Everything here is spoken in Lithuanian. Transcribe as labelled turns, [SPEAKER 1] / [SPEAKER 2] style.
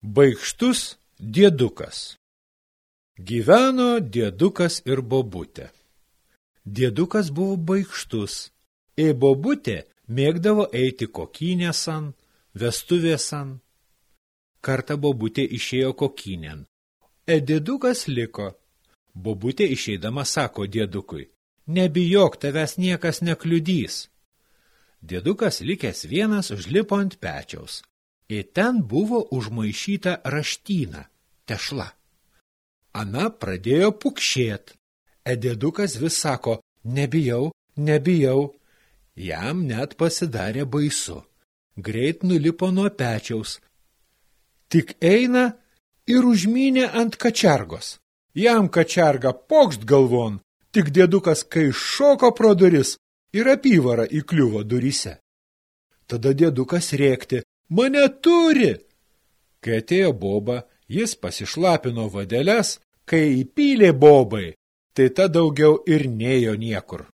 [SPEAKER 1] Baikštus dėdukas Gyveno dėdukas ir bobutė. Dėdukas buvo baikštus, e bobutė mėgdavo eiti kokynėsan, vestuvėsan. Kartą bobutė išėjo kokynėn, e dėdukas liko. Bobutė išeidama sako dėdukui, nebijok, tavęs niekas nekliudys. Dėdukas likęs vienas užlipo ant pečiaus ir ten buvo užmaišyta raštyna, tešla. Ana pradėjo pukšėt. Edėdukas vis sako, nebijau, nebijau. Jam net pasidarė baisu. Greit nulipo nuo pečiaus. Tik eina ir užmynė ant kačergos. Jam kačerga pokšt galvon, tik dėdukas, kai šoko pro duris ir apyvara įkliuvo durise. Tada dėdukas rėkti, Mane turi! Kai atėjo boba, jis pasišlapino vadeles, kai įpylė bobai, tai ta daugiau ir nejo niekur.